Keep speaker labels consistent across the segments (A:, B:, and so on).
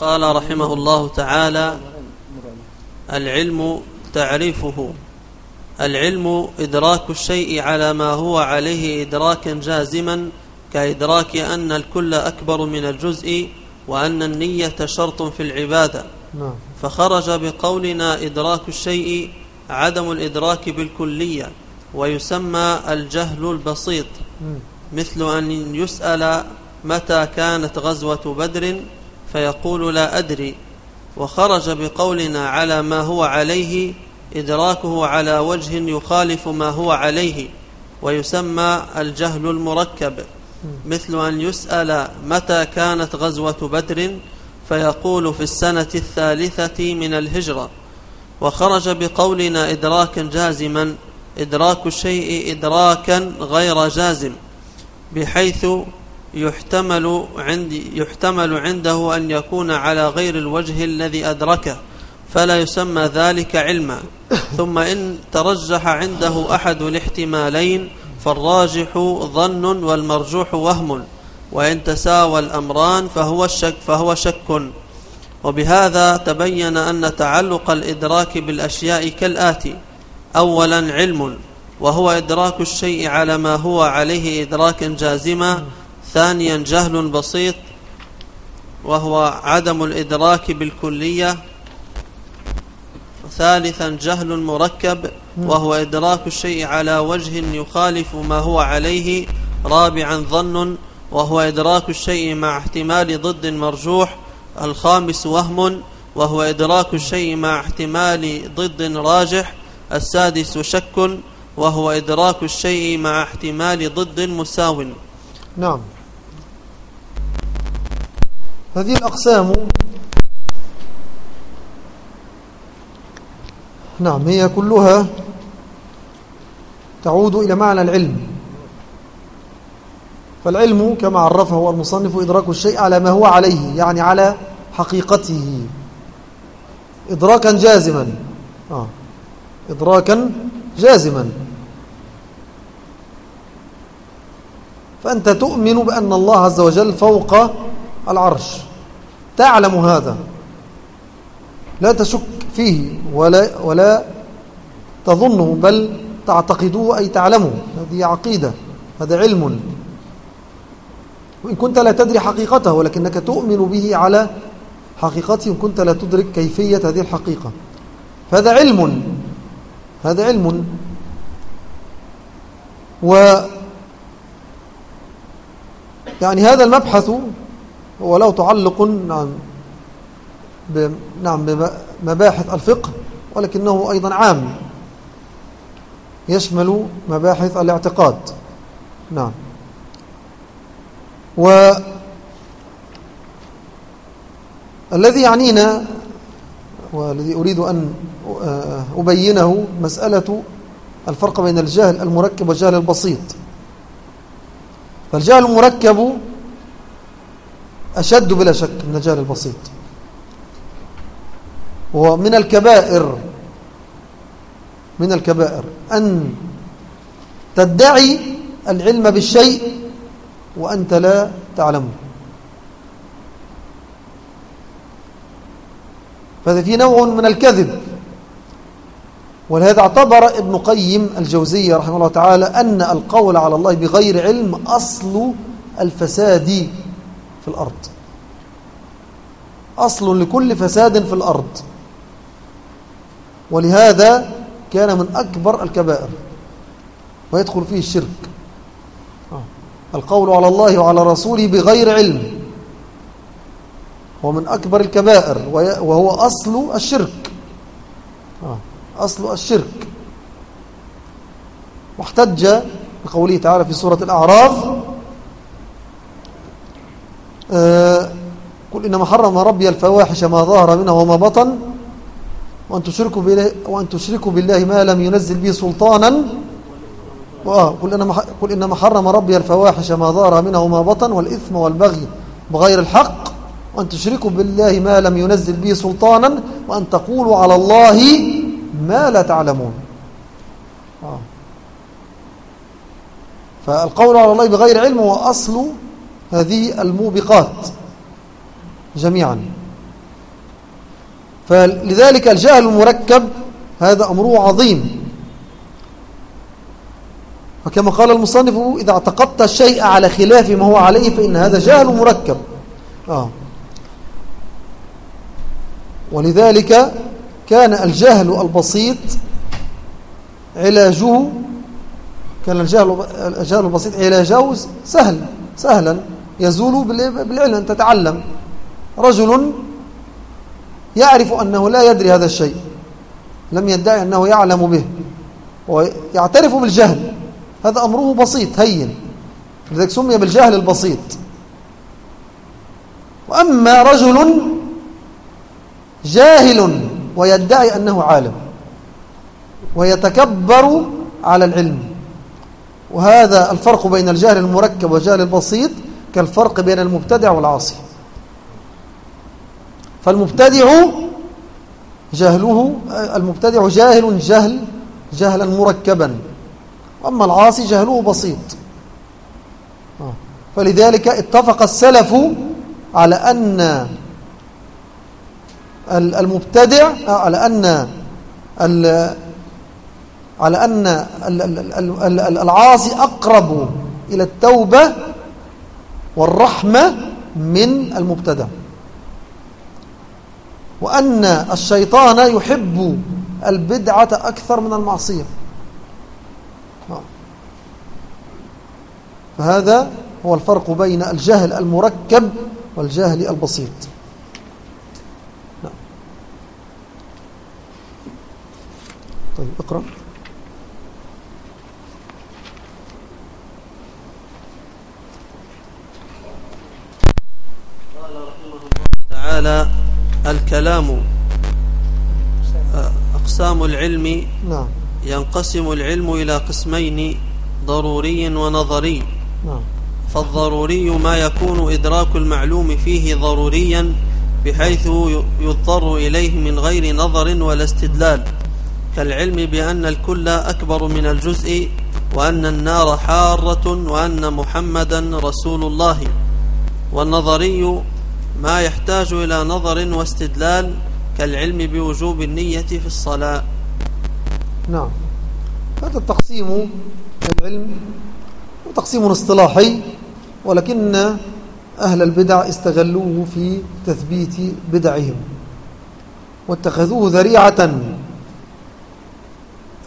A: قال رحمه الله تعالى العلم تعريفه. العلم إدراك الشيء على ما هو عليه إدراكا جازما كإدراك أن الكل أكبر من الجزء وأن النية شرط في العبادة.
B: نعم.
A: فخرج بقولنا إدراك الشيء عدم الإدراك بالكلية ويسمى الجهل البسيط. مثل أن يسأل متى كانت غزوة بدر فيقول لا أدري. وخرج بقولنا على ما هو عليه إدراكه على وجه يخالف ما هو عليه ويسمى الجهل المركب. مثل أن يسأل متى كانت غزوة بدر فيقول في السنة الثالثة من الهجرة. وخرج بقولنا إدراكا جازما إدراك الشيء إدراكا غير جازم بحيث يحتمل عند يحتمل عنده أن يكون على غير الوجه الذي أدركه فلا يسمى ذلك علما. ثم إن ترجح عنده أحد الاحتمالين فالراجح ظن والمرجوح وهم وإن تساوى الأمران فهو الشك فهو شك. وبهذا تبين أن تعلق الإدراك بالأشياء كالآتي. أولا علم وهو إدراك الشيء على ما هو عليه إدراكا جازما ثانيا جهل بسيط وهو عدم الإدراك بالكلية. ثالثا جهل مركب وهو إدراك الشيء على وجه يخالف ما هو عليه. رابعا ظن وهو إدراك الشيء مع احتمال ضد مرجوح. الخامس وهم وهو إدراك الشيء مع احتمال ضد راجح. السادس شك وهو إدراك الشيء مع احتمال ضد مساو.
B: نعم. هذه الأقسام. نعم هي كلها تعود إلى معنى العلم. فالعلم كما عرفه المصنف إدراك الشيء على ما هو عليه يعني على حقيقته. إدراكا جازما. آه. إدراكا جازما. فأنت تؤمن بأن الله عز وجل فوق العرش. تعلم هذا. لا تشك فيه ولا, ولا تظنه بل تعتقده أي تعلمه. هذه عقيدة هذا علم. وإن كنت لا تدري حقيقته ولكنك تؤمن به على حقيقته وإن كنت لا تدرك كيفية هذه الحقيقة. فهذا علم. هذا علم. و يعني هذا المبحث هو له تعلق نعم نعم بمباحث الفقه ولكنه أيضا عام يشمل مباحث الاعتقاد. نعم. و الذي يعنينا والذي أريد أن أبينه مسألة الفرق بين الجهل المركب والجهل البسيط. فالجهل المركب أشد بلا شك من الجهل البسيط. ومن الكبائر من الكبائر. أن تدعي العلم بالشيء وأنت لا تعلمه فهذا في نوع من الكذب. ولهذا اعتبر ابن قيم الجوزية رحمه الله تعالى أن القول على الله بغير علم أصل الفساد. في الأرض. أصل لكل فساد في الأرض. ولهذا كان من أكبر الكبائر. ويدخل فيه الشرك. القول على الله وعلى رسوله بغير علم. هو من أكبر الكبائر. وهو أصل الشرك. أصل الشرك. واحتج بقوله تعالى في سورة الأعراف آه قل إنما حرم ربي الفواحش ما ظهر منها وما بطن وأن تشركوا بالله, وأن تشركوا بالله ما لم ينزل به سلطانا. قل إنما, قل إنما حرم ربي الفواحش ما ظهر منها وما بطن والإثم والبغي بغير الحق. وأن تشركوا بالله ما لم ينزل به سلطانا وأن تقولوا على الله ما لا تعلمون. آه. فالقول على الله بغير علم هو أصل هذه الموبقات جميعا. فلذلك الجهل المركب هذا أمره عظيم. وكما قال المصنف إذا اعتقدت الشيء على خلاف ما هو عليه فإن هذا جهل مركب. آه. ولذلك كان الجهل البسيط علاجه كان الجهل, الجهل البسيط علاجه سهل سهلا. يزول بالعلم. تتعلم. رجل يعرف أنه لا يدري هذا الشيء. لم يدعي أنه يعلم به. ويعترف بالجهل. هذا أمره بسيط هين. لذلك سمي بالجهل البسيط. وأما رجل جاهل ويدعي أنه عالم. ويتكبر على العلم. وهذا الفرق بين الجهل المركب والجهل البسيط. كالفرق بين المبتدع والعاصي فالمبتدع جهله المبتدع جاهل جهل جهلا مركبا أما العاصي جهله بسيط. فلذلك اتفق السلف على أن المبتدع على أن على أن العاصي أقرب إلى التوبة والرحمة من المبتدع وأن الشيطان يحب البدعة أكثر من المعصية. فهذا هو الفرق بين الجهل المركب والجهل البسيط. نعم. طيب اقرأ
A: قال رحمه الله تعالى الكلام. أقسام العلم
B: نعم.
A: ينقسم العلم إلى قسمين ضروري ونظري.
B: نعم.
A: فالضروري ما يكون إدراك المعلوم فيه ضروريا بحيث يضطر إليه من غير نظر ولا استدلال. كالعلم بأن الكل أكبر من الجزء وأن النار حارة وأن محمدا رسول الله. والنظري ما يحتاج إلى نظر واستدلال كالعلم بوجوب النية في الصلاة.
B: نعم. هذا التقسيم العلم وتقسيم اصطلاحي ولكن أهل البدع استغلوه في تثبيت بدعهم. واتخذوه ذريعة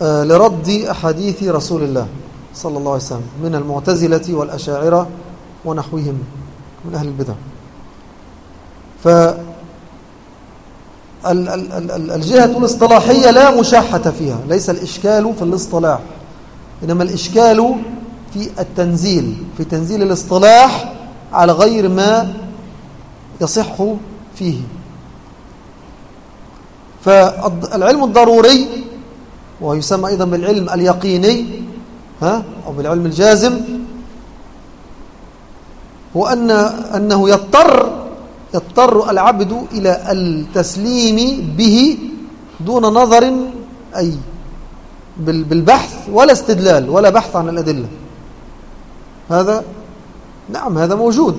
B: آه، لرد أحاديث رسول الله صلى الله عليه وسلم من المعتزلة والأشاعرة ونحوهم من أهل البدع. فالجهة الاصطلاحية لا مشاحة فيها ليس الإشكال في الاصطلاح إنما الإشكال في التنزيل في تنزيل الاصطلاح على غير ما يصح فيه. فالعلم الضروري ويسمى أيضا بالعلم اليقيني ها أو بالعلم الجازم هو أن أنه يضطر يضطر العبد إلى التسليم به دون نظر أي بالبحث ولا استدلال ولا بحث عن الأدلة. هذا نعم هذا موجود.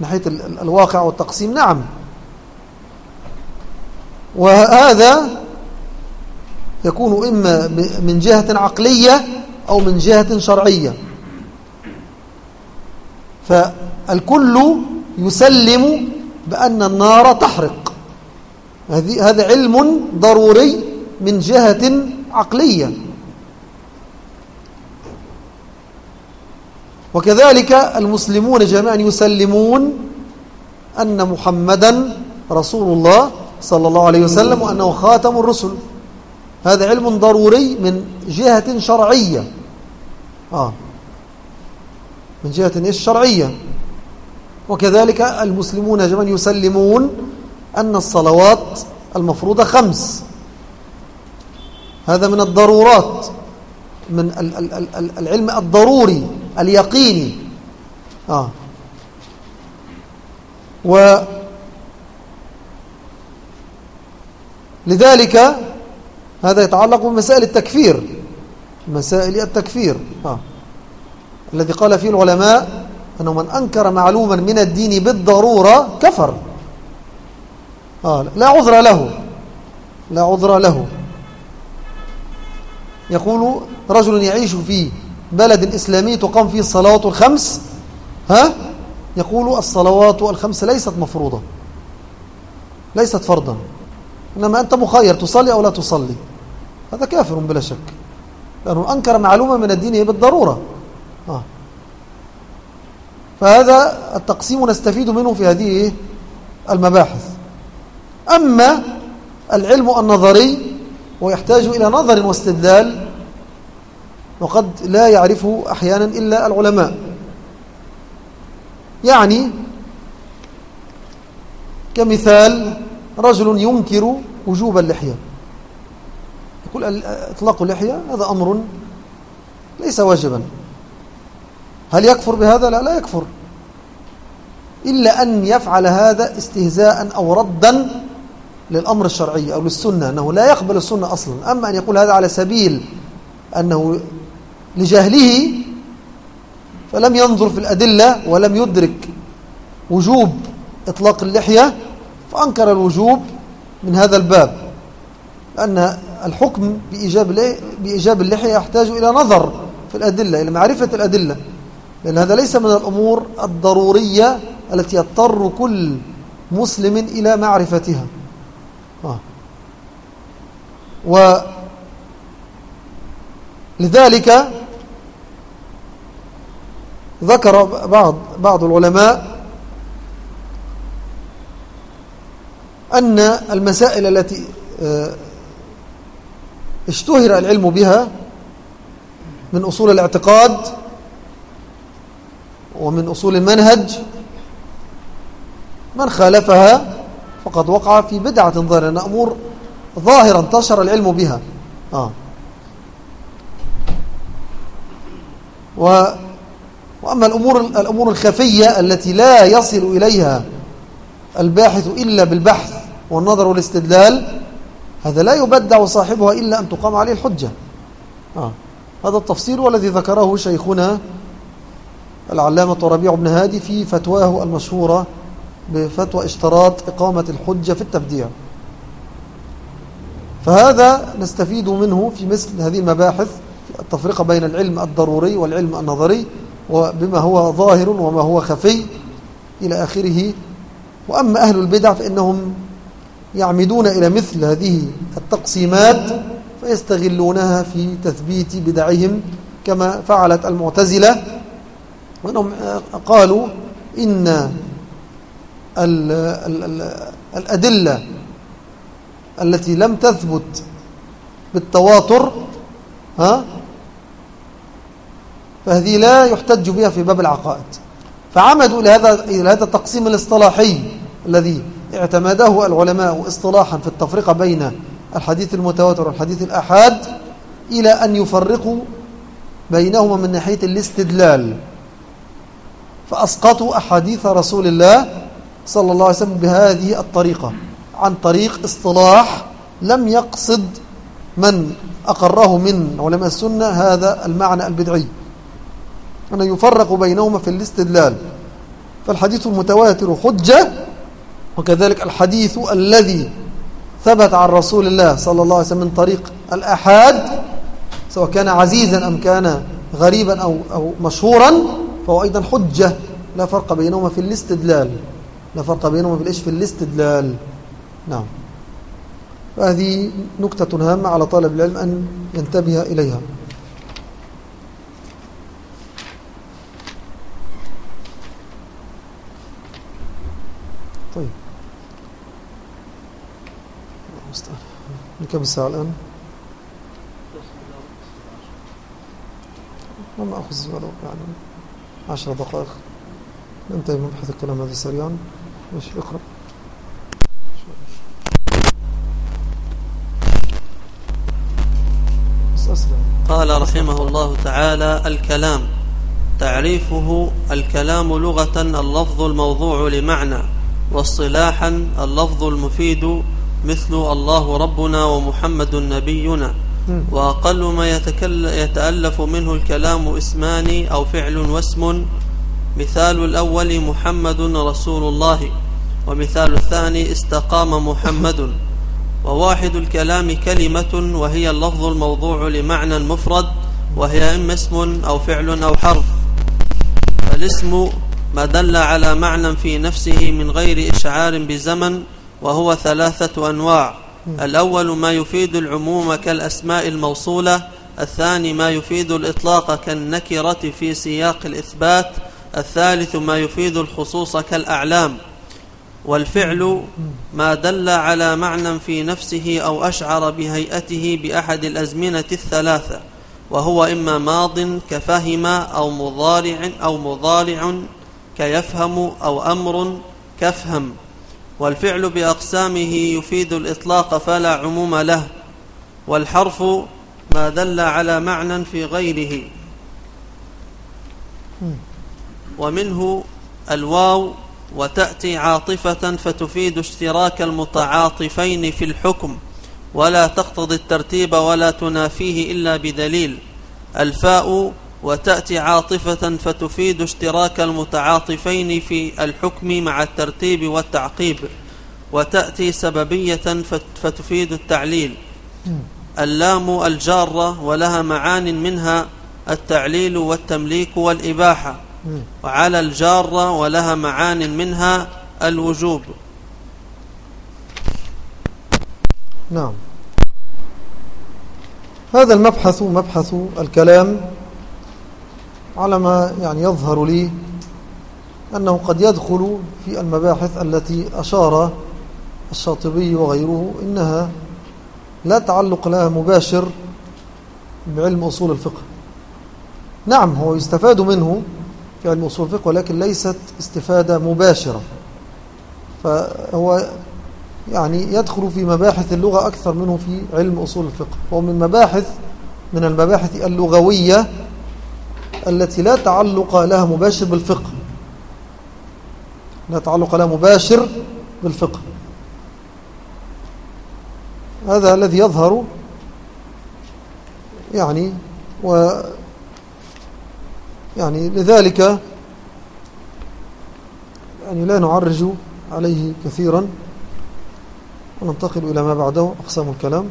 B: من ناحية الواقع والتقسيم نعم. وهذا يكون إما من جهة عقلية أو من جهة شرعية. فالكل يسلم بأن النار تحرق. هذا علم ضروري من جهة عقلية. وكذلك المسلمون جميعا يسلمون أن محمدا رسول الله صلى الله عليه وسلم وأنه خاتم الرسل. هذا علم ضروري من جهة شرعية. آه. من جهة الشرعية وكذلك المسلمون جميعا يسلمون أن الصلوات المفروضة خمس. هذا من الضرورات من العلم الضروري اليقيني. آه. و لذلك هذا يتعلق بمسائل التكفير مسائل التكفير. آه. الذي قال فيه العلماء أنه من أنكر معلوما من الدين بالضرورة كفر. آه لا عذر له. لا عذر له. يقول رجل يعيش في بلد إسلامي تقام فيه الصلوات الخمس. ها؟ يقول الصلوات الخمس ليست مفروضة. ليست فرضا. إنما أنت مخير تصلي أو لا تصلي. هذا كافر بلا شك. لأنه أنكر معلومة من الدين بالضرورة. آه. فهذا التقسيم نستفيد منه في هذه المباحث. أما العلم النظري ويحتاج إلى نظر واستدلال وقد لا يعرفه أحيانا إلا العلماء. يعني كمثال رجل ينكر وجوب اللحية. يقول إطلاق اللحية هذا أمر ليس واجبا. هل يكفر بهذا؟ لا لا يكفر. إلا أن يفعل هذا استهزاء أو ردا للأمر الشرعي أو للسنة أنه لا يقبل السنة أصلا. أما أن يقول هذا على سبيل أنه لجهله فلم ينظر في الأدلة ولم يدرك وجوب إطلاق اللحية فأنكر الوجوب من هذا الباب. لأن الحكم بإيجاب, بإيجاب اللحية يحتاج إلى نظر في الأدلة إلى معرفة الأدلة. لأن هذا ليس من الأمور الضرورية التي يضطر كل مسلم إلى معرفتها آه. ولذلك ذكر بعض بعض العلماء أن المسائل التي آه، اشتهر العلم بها من أصول الاعتقاد ومن أصول المنهج من خالفها فقد وقع في بدعة ظاهرة أمور ظاهرة انتشر العلم بها آه. و وأما الأمور, الأمور الخفية التي لا يصل إليها الباحث إلا بالبحث والنظر والاستدلال هذا لا يبدع صاحبها إلا أن تقام عليه الحجة آه. هذا التفصيل والذي ذكره شيخنا العلامة ربيع بن هادي في فتواه المشهورة بفتوى اشتراط إقامة الحجة في التبديع. فهذا نستفيد منه في مثل هذه المباحث التفرقة بين العلم الضروري والعلم النظري وبما هو ظاهر وما هو خفي إلى آخره. وأما أهل البدع فإنهم يعمدون إلى مثل هذه التقسيمات فيستغلونها في تثبيت بدعهم كما فعلت المعتزلة وأنهم قالوا إن ال ال ال الأدلة التي لم تثبت بالتواتر ها فهذه لا يحتج بها في باب العقائد. فعمدوا إلى هذا إلى هذا التقسيم الاصطلاحي الذي اعتمده العلماء اصطلاحا في التفرقة بين الحديث المتواتر والحديث الأحاد إلى أن يفرقوا بينهما من ناحية الاستدلال. فأسقطوا أحاديث رسول الله صلى الله عليه وسلم بهذه الطريقة. عن طريق اصطلاح لم يقصد من أقره من علماء السنة هذا المعنى البدعي. أن يفرق بينهما في الاستدلال. فالحديث المتواتر حجة وكذلك الحديث الذي ثبت عن رسول الله صلى الله عليه وسلم من طريق الأحاد سواء كان عزيزا أم كان غريبا أو, أو مشهورا فهو أيضا حجة. لا فرق بينهما في الاستدلال. لا فرق بينهما في الإيش؟ في الاستدلال. نعم. فهذه نكتة هامة على طالب العلم أن ينتبه إليها. طيب. كم الساعة الآن. ما أخذ ولو يعني عشر دقائق. ننتهي من بحث الكلام هذا سريعا. مش اقرأ.
A: قال رحمه الله تعالى الكلام. تعريفه الكلام لغة اللفظ الموضوع لمعنى. واصطلاحا اللفظ المفيد مثل الله ربنا ومحمد نبينا وأقل ما يتألف منه الكلام اسمان أو فعل واسم. مثال الأول محمد رسول الله ومثال الثاني استقام محمد. وواحد الكلام كلمة وهي اللفظ الموضوع لمعنى مفرد وهي إما اسم أو فعل أو حرف. فالاسم ما دل على معنى في نفسه من غير إشعار بزمن وهو ثلاثة أنواع. الأول ما يفيد العموم كالأسماء الموصولة الثاني ما يفيد الإطلاق كالنكرة في سياق الإثبات الثالث ما يفيد الخصوص كالأعلام. والفعل ما دل على معنى في نفسه أو أشعر بهيئته بأحد الأزمنة الثلاثة وهو إما ماض كفهم أو مضارع أو مضارع كيفهم أو أمر كفهم. والفعل بأقسامه يفيد الإطلاق فلا عموم له والحرف ما دل على معنى في غيره. ومنه الواو وتأتي عاطفة فتفيد اشتراك المتعاطفين في الحكم ولا تقتضي الترتيب ولا تنافيه إلا بدليل. الفاء وتأتي عاطفة فتفيد اشتراك المتعاطفين في الحكم مع الترتيب والتعقيب وتأتي سببية فتفيد التعليل. اللام الجارة ولها معان منها التعليل والتمليك والإباحة. وعلى الجارة ولها معان منها الوجوب.
B: نعم. هذا المبحث مبحث الكلام على ما يعني يظهر لي أنه قد يدخل في المباحث التي أشار الشاطبي وغيره إنها لا تعلق لها مباشر بعلم أصول الفقه. نعم هو يستفاد منه في علم أصول الفقه ولكن ليست استفادة مباشرة. فهو يعني يدخل في مباحث اللغة أكثر منه في علم أصول الفقه. هو من مباحث من المباحث اللغوية التي لا تعلق لها مباشر بالفقه. لا تعلق لها مباشر بالفقه. هذا الذي يظهر يعني و يعني لذلك يعني لا نعرج عليه كثيرا وننتقل إلى ما بعده. أقسام الكلام.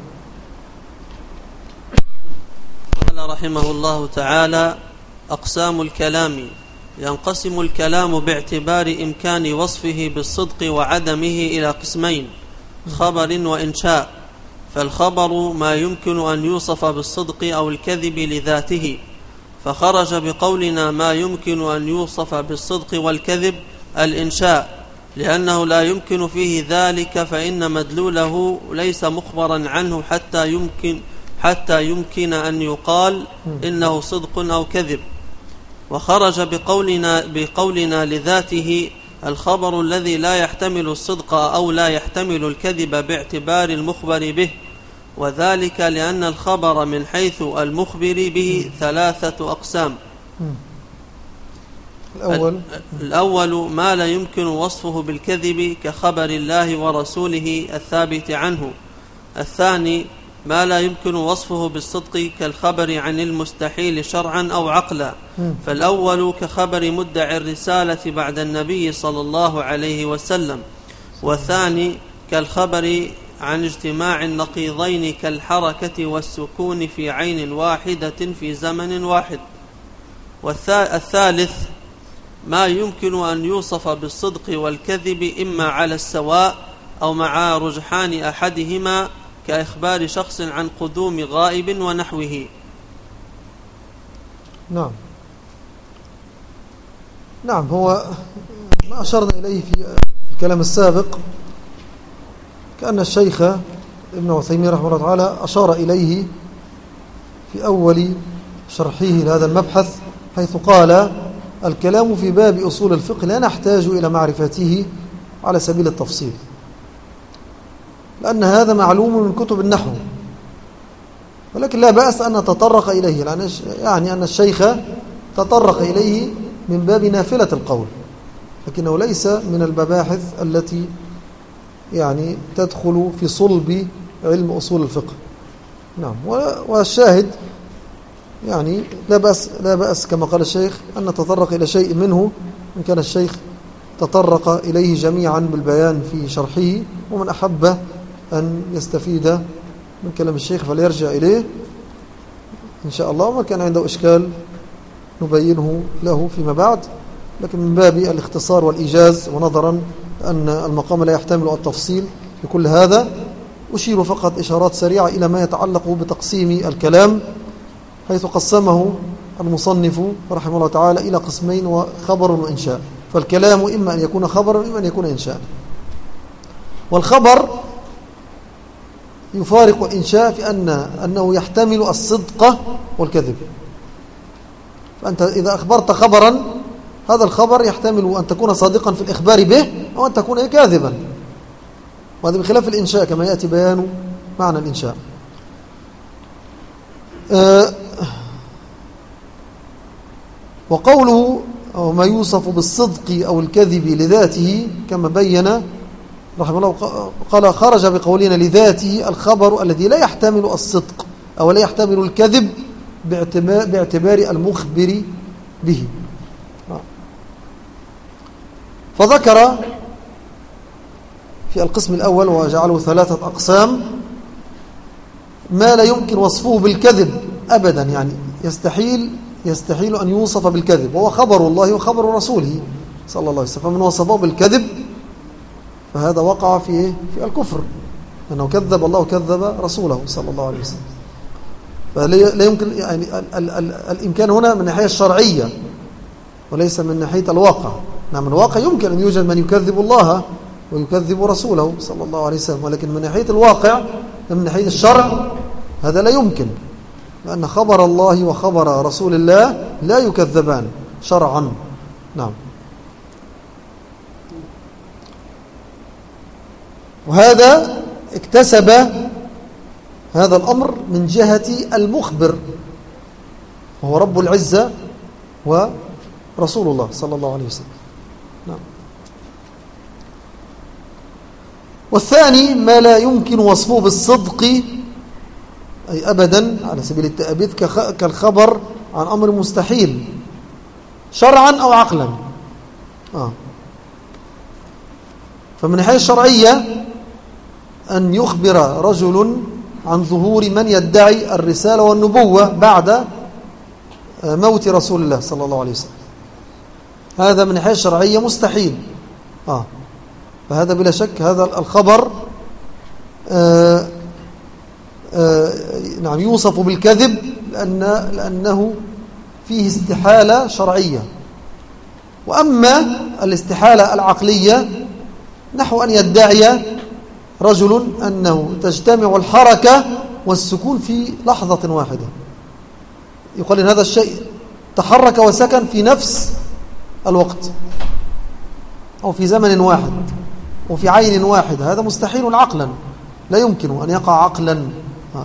A: قال رحمه الله تعالى أقسام الكلام ينقسم الكلام باعتبار إمكان وصفه بالصدق وعدمه إلى قسمين خبر وإنشاء. فالخبر ما يمكن أن يوصف بالصدق أو الكذب لذاته. فخرج بقولنا ما يمكن أن يوصف بالصدق والكذب الإنشاء لأنه لا يمكن فيه ذلك فإن مدلوله ليس مخبرا عنه حتى يمكن حتى يمكن أن يقال إنه صدق أو كذب. وخرج بقولنا, بقولنا لذاته الخبر الذي لا يحتمل الصدق أو لا يحتمل الكذب باعتبار المخبر به وذلك لأن الخبر من حيث المخبر به ثلاثة أقسام. الأول. الأول ما لا يمكن وصفه بالكذب كخبر الله ورسوله الثابت عنه. الثاني ما لا يمكن وصفه بالصدق كالخبر عن المستحيل شرعا أو عقلا. فالأول كخبر مدعي الرسالة بعد النبي صلى الله عليه وسلم. والثاني كالخبر عن اجتماع النقيضين كالحركة والسكون في عين واحدة في زمن واحد. والثالث ما يمكن أن يوصف بالصدق والكذب إما على السواء أو مع رجحان أحدهما كإخبار شخص عن قدوم غائب ونحوه.
B: نعم. نعم هو ما أشرنا إليه في الكلام السابق. كأن الشيخ ابن عثيمين رحمه الله تعالى أشار إليه في أول شرحه لهذا المبحث حيث قال الكلام في باب أصول الفقه لا نحتاج إلى معرفته على سبيل التفصيل. لأن هذا معلوم من كتب النحو. ولكن لا بأس أن نتطرق إليه يعني أن الشيخ تطرق إليه من باب نافلة القول. لكنه ليس من المباحث التي يعني تدخل في صلب علم أصول الفقه. نعم. والشاهد يعني لا بأس, لا بأس كما قال الشيخ أن نتطرق إلى شيء منه إن كان الشيخ تطرق إليه جميعا بالبيان في شرحه ومن أحب أن يستفيد من كلام الشيخ فليرجع إليه. إن شاء الله وما كان عنده إشكال نبينه له فيما بعد. لكن من باب الاختصار والإيجاز ونظرا أن المقام لا يحتمل التفصيل في كل هذا أشير فقط إشارات سريعة إلى ما يتعلق بتقسيم الكلام حيث قسمه المصنف رحمه الله تعالى إلى قسمين وخبر وإنشاء. فالكلام إما أن يكون خبرا وإما أن يكون إنشاء. والخبر يفارق الإنشاء في أن أنه يحتمل الصدق والكذب. فأنت إذا أخبرت خبرا هذا الخبر يحتمل أن تكون صادقا في الإخبار به أو أن تكون كاذبا. وهذا بخلاف الإنشاء كما يأتي بيان معنى الإنشاء. أه وقوله أو ما يوصف بالصدق أو الكذب لذاته كما بين رحمه الله قال خرج بقولنا لذاته الخبر الذي لا يحتمل الصدق أو لا يحتمل الكذب باعتبار المخبر به. فذكر في القسم الأول وجعله ثلاثة أقسام ما لا يمكن وصفه بالكذب أبدا يعني يستحيل يستحيل أن يوصف بالكذب وهو خبر الله وخبر رسوله صلى الله عليه وسلم. فمن وصفه بالكذب فهذا وقع في في الكفر أنه كذب الله وكذب رسوله صلى الله عليه وسلم. فلا يمكن يعني ال ال ال الإمكان هنا من الناحية الشرعية وليس من ناحية الواقع. نعم الواقع يمكن أن يوجد من يكذب الله ويكذب رسوله صلى الله عليه وسلم ولكن من ناحية الواقع من ناحية الشرع هذا لا يمكن لأن خبر الله وخبر رسول الله لا يكذبان شرعا. نعم. وهذا اكتسب هذا الأمر من جهة المخبر وهو رب العزة ورسول الله صلى الله عليه وسلم. نعم. والثاني ما لا يمكن وصفه بالصدق أي أبدا على سبيل التأبيد كالخبر عن أمر مستحيل شرعا أو عقلا. آه. فمن الناحية الشرعية أن يخبر رجل عن ظهور من يدعي الرسالة والنبوة بعد آه، موت رسول الله صلى الله عليه وسلم. هذا من الناحية الشرعية مستحيل. آه. فهذا بلا شك هذا الخبر آه آه نعم يوصف بالكذب لأن لأنه فيه استحالة شرعية. وأما الاستحالة العقلية نحو أن يدعي رجل أنه تجتمع الحركة والسكون في لحظة واحدة. يقول إن هذا الشيء تحرك وسكن في نفس الوقت أو في زمن واحد وفي عين واحدة. هذا مستحيل عقلا. لا يمكن أن يقع عقلا.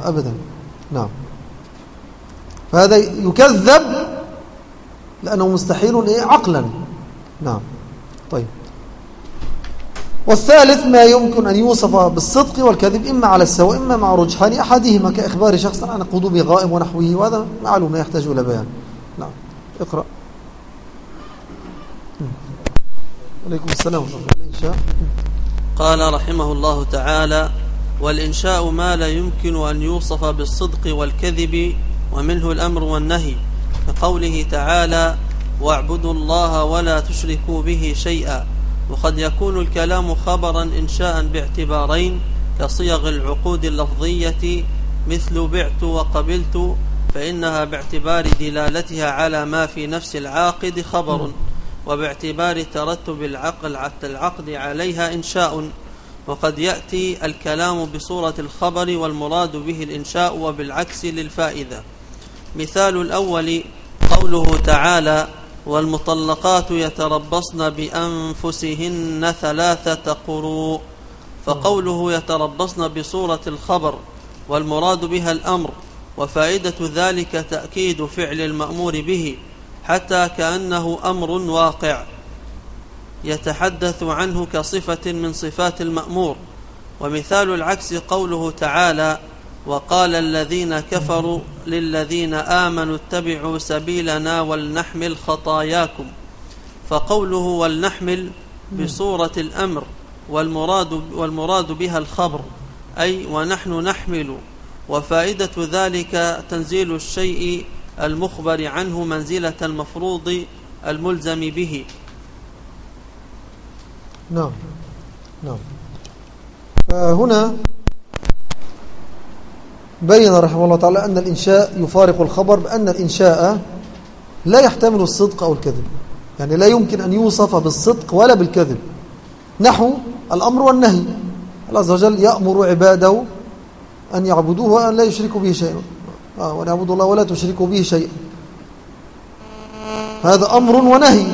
B: أبدا. نعم. فهذا يكذب لأنه مستحيل إيه؟ عقلا. نعم. طيب. والثالث ما يمكن أن يوصف بالصدق والكذب إما على السواء إما مع رجحان أحدهما كإخبار شخص عن قدوم غائب ونحوه وهذا معلوم لا يحتاج إلى بيان. نعم. اقرأ. عليكم السلام الله
A: قال رحمه الله تعالى والإنشاء ما لا يمكن أن يوصف بالصدق والكذب ومنه الأمر والنهي. كقوله تعالى واعبدوا الله ولا تشركوا به شيئا. وقد يكون الكلام خبرا إنشاء باعتبارين كصيغ العقود اللفظية مثل بعت وقبلت فإنها باعتبار دلالتها على ما في نفس العاقد خبر وباعتبار ترتب العقل العقد عليها إنشاء. وقد يأتي الكلام بصورة الخبر والمراد به الإنشاء وبالعكس للفائدة. مثال الأول قوله تعالى والمطلقات يتربصن بأنفسهن ثلاثة قروء. فقوله يتربصن بصورة الخبر والمراد بها الأمر وفائدة ذلك تأكيد فعل المأمور به حتى كأنه أمر واقع. يتحدث عنه كصفة من صفات المأمور. ومثال العكس قوله تعالى وقال الذين كفروا للذين آمنوا اتبعوا سبيلنا ولنحمل خطاياكم. فقوله ولنحمل بصورة الأمر والمراد, والمراد بها الخبر أي ونحن نحمل. وفائدة ذلك تنزيل الشيء المخبر عنه منزلة المفروض الملزم به.
B: نعم. نعم. فهنا بين رحمه الله تعالى أن الإنشاء يفارق الخبر بأن الإنشاء لا يحتمل الصدق أو الكذب. يعني لا يمكن أن يوصف بالصدق ولا بالكذب. نحو الأمر والنهي. الله عز وجل يأمر عباده أن يعبدوه وأن لا يشركوا به شيئا. آه وأن يعبدوا الله ولا تشركوا به شيئا. هذا أمر ونهي.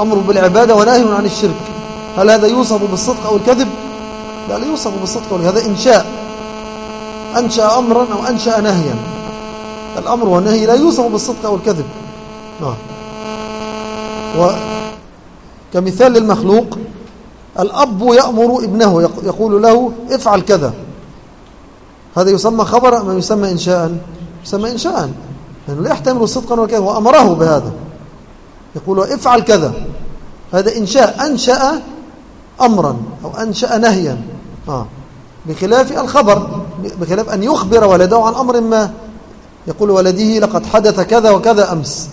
B: أمر بالعبادة ونهي عن الشرك. هل هذا يوصف بالصدق أو الكذب؟ لا لا يوصف بالصدق هذا إنشاء. أنشأ أمرا أو أنشأ نهيا. الأمر والنهي لا يوصف بالصدق أو الكذب. آه. وكمثال للمخلوق الأب يأمر ابنه يقول له افعل كذا. هذا يسمى خبر أم يسمى إنشاء يسمى إنشاء لأنه يعني لا يحتمل صدقا وكذا وأمره بهذا. يقول له افعل كذا. هذا إنشاء. أنشأ أمرا أو أنشأ نهيا. آه. بخلاف الخبر. بخلاف أن يخبر ولده عن أمر ما يقول ولده لقد حدث كذا وكذا أمس.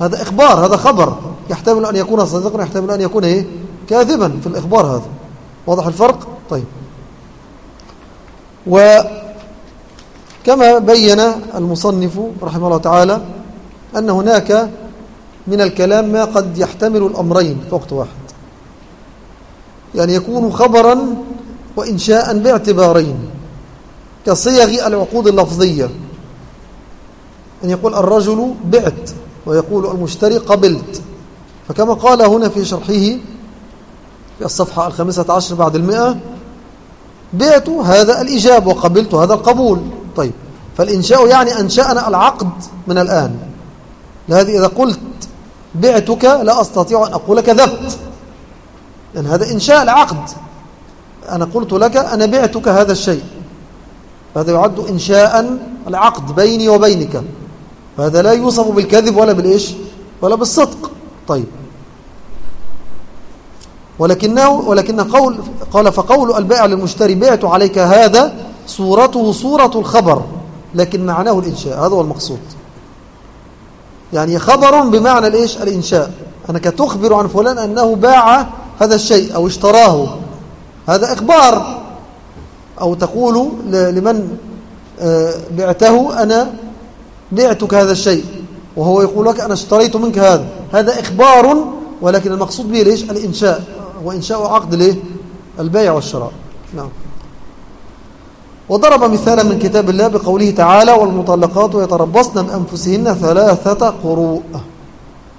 B: هذا إخبار هذا خبر. يحتمل أن يكون صديقا يحتمل أن يكون إيه؟ كاذبا في الإخبار هذا. واضح الفرق؟ طيب. وكما بين المصنف رحمه الله تعالى أن هناك من الكلام ما قد يحتمل الأمرين في وقت واحد. يعني يكون خبرا وإنشاء باعتبارين. كصيغ العقود اللفظية. أن يقول الرجل بعت ويقول المشتري قبلت. فكما قال هنا في شرحه في الصفحة الخامسة عشر بعد المئة بعت هذا الإجاب وقبلت هذا القبول. طيب فالإنشاء يعني أنشأنا العقد من الآن. لهذه إذا قلت بعتك لا أستطيع أن أقول كذبت. لأن هذا إنشاء العقد. أنا قلت لك أنا بعتك هذا الشيء. هذا يعد إنشاء العقد بيني وبينك. فهذا لا يوصف بالكذب ولا بالإيش ولا بالصدق. طيب. ولكنه ولكن قول قال فقول البائع للمشتري بعت عليك هذا صورته صورة الخبر. لكن معناه الإنشاء هذا هو المقصود. يعني خبر بمعنى الإيش؟ الإنشاء. أنك تخبر عن فلان أنه باع هذا الشيء أو اشتراه. هذا إخبار. أو تقول لمن آه، بعته أنا بعتك هذا الشيء وهو يقول لك أنا اشتريت منك هذا. هذا إخبار ولكن المقصود به ليش؟ الإنشاء. وإنشاء عقد ليه البيع والشراء. نعم. وضرب مثالا من كتاب الله بقوله تعالى والمطلقات يتربصن بأنفسهن ثلاثة قروء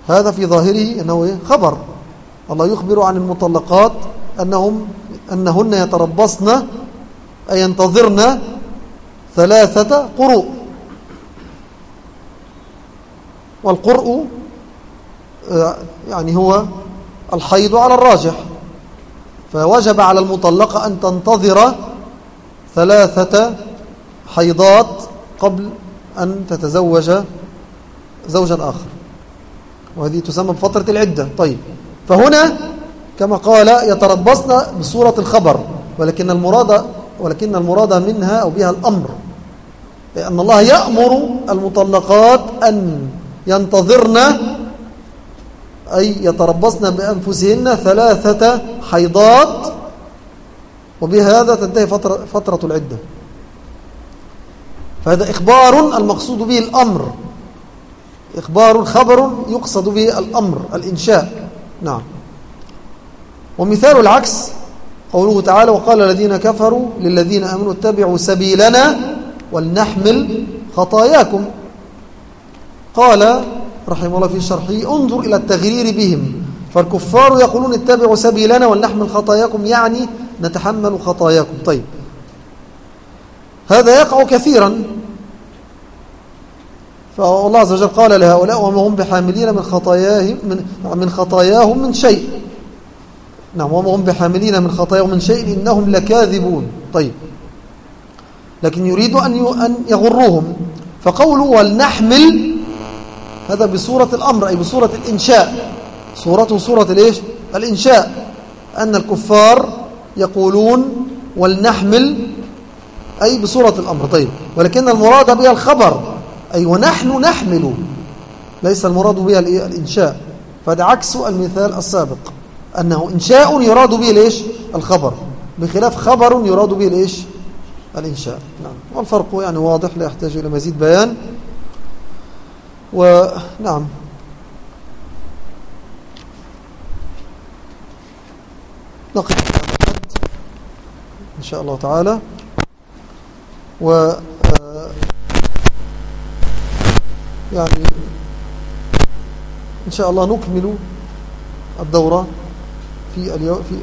B: هذا في ظاهره أنه خبر. الله يخبر عن المطلقات أنهم أنهن يتربصن أي ينتظرن ثلاثة قروء. والقرء آه، يعني هو الحيض على الراجح. فوجب على المطلقة أن تنتظر ثلاثة حيضات قبل أن تتزوج زوجا آخر. وهذه تسمى بفترة العدة. طيب فهنا كما قال يتربصن بصورة الخبر ولكن المراد ولكن المراد منها أو بها الأمر لأن الله يأمر المطلقات أن ينتظرن أي يتربصن بأنفسهن ثلاثة حيضات وبهذا تنتهي فترة, فترة العدة. فهذا إخبار المقصود به الأمر إخبار خبر يقصد به الأمر الإنشاء. نعم. ومثال العكس قوله تعالى وقال الذين كفروا للذين أمنوا اتبعوا سبيلنا ولنحمل خطاياكم. قال رحمه الله في شرحه انظر إلى التغرير بهم. فالكفار يقولون اتبعوا سبيلنا ولنحمل خطاياكم يعني نتحمل خطاياكم. طيب. هذا يقع كثيرا. فالله عز وجل قال لهؤلاء وما هم بحاملين من خطاياهم من, من خطاياهم من شيء. نعم وما هم بحاملين من خطاياهم من شيء إنهم لكاذبون. طيب. لكن يريد أن يغروهم. فقولوا ولنحمل هذا بصورة الأمر أي بصورة الإنشاء. صورته صورة الإيش؟ الإنشاء. أن الكفار يقولون ولنحمل أي بصورة الأمر. طيب. ولكن المراد بها الخبر أي ونحن نحمل. ليس المراد بها الإنشاء. فهذا عكس المثال السابق. أنه إنشاء يراد به ليش؟ الخبر. بخلاف خبر يراد به ليش؟ الإنشاء. نعم. والفرق يعني واضح لا يحتاج إلى مزيد بيان. ونعم نقف. إن شاء الله تعالى. و آه، يعني إن شاء الله نكمل الدورة. في اليوم في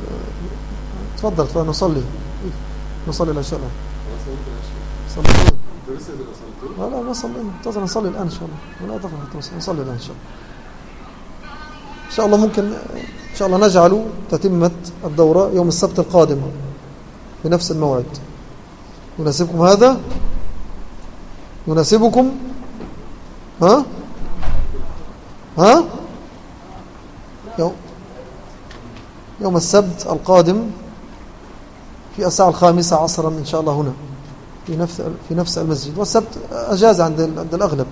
B: تفضل تفضل نصلي. نصلي العشاء. صلي لا لا ما صلينا. انتظر نصلي الآن إن شاء الله. لا تفضل نصلي. الآن إن شاء الله. إن شاء الله ممكن إن شاء الله نجعل تتمة الدورة يوم السبت القادم بنفس الموعد. يناسبكم هذا؟ يناسبكم؟ ها؟ ها؟ يوم يوم السبت القادم في الساعة الخامسة عصرا إن شاء الله هنا في نفس في نفس المسجد. والسبت أجاز عند عند الأغلب.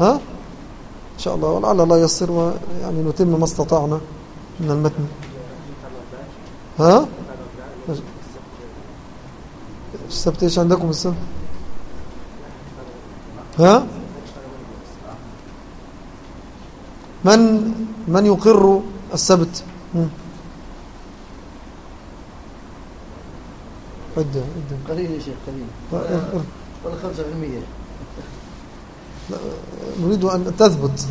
B: ها؟ إن شاء الله. ولعل الله يسر ويعني نتم ما استطعنا من المتن. ها؟ السبت إيش عندكم السبت؟ ها؟ من من يقر السبت؟
C: عدة عدة. قليل يا شيخ قليل. ولا 5%
B: نريد أن تثبت.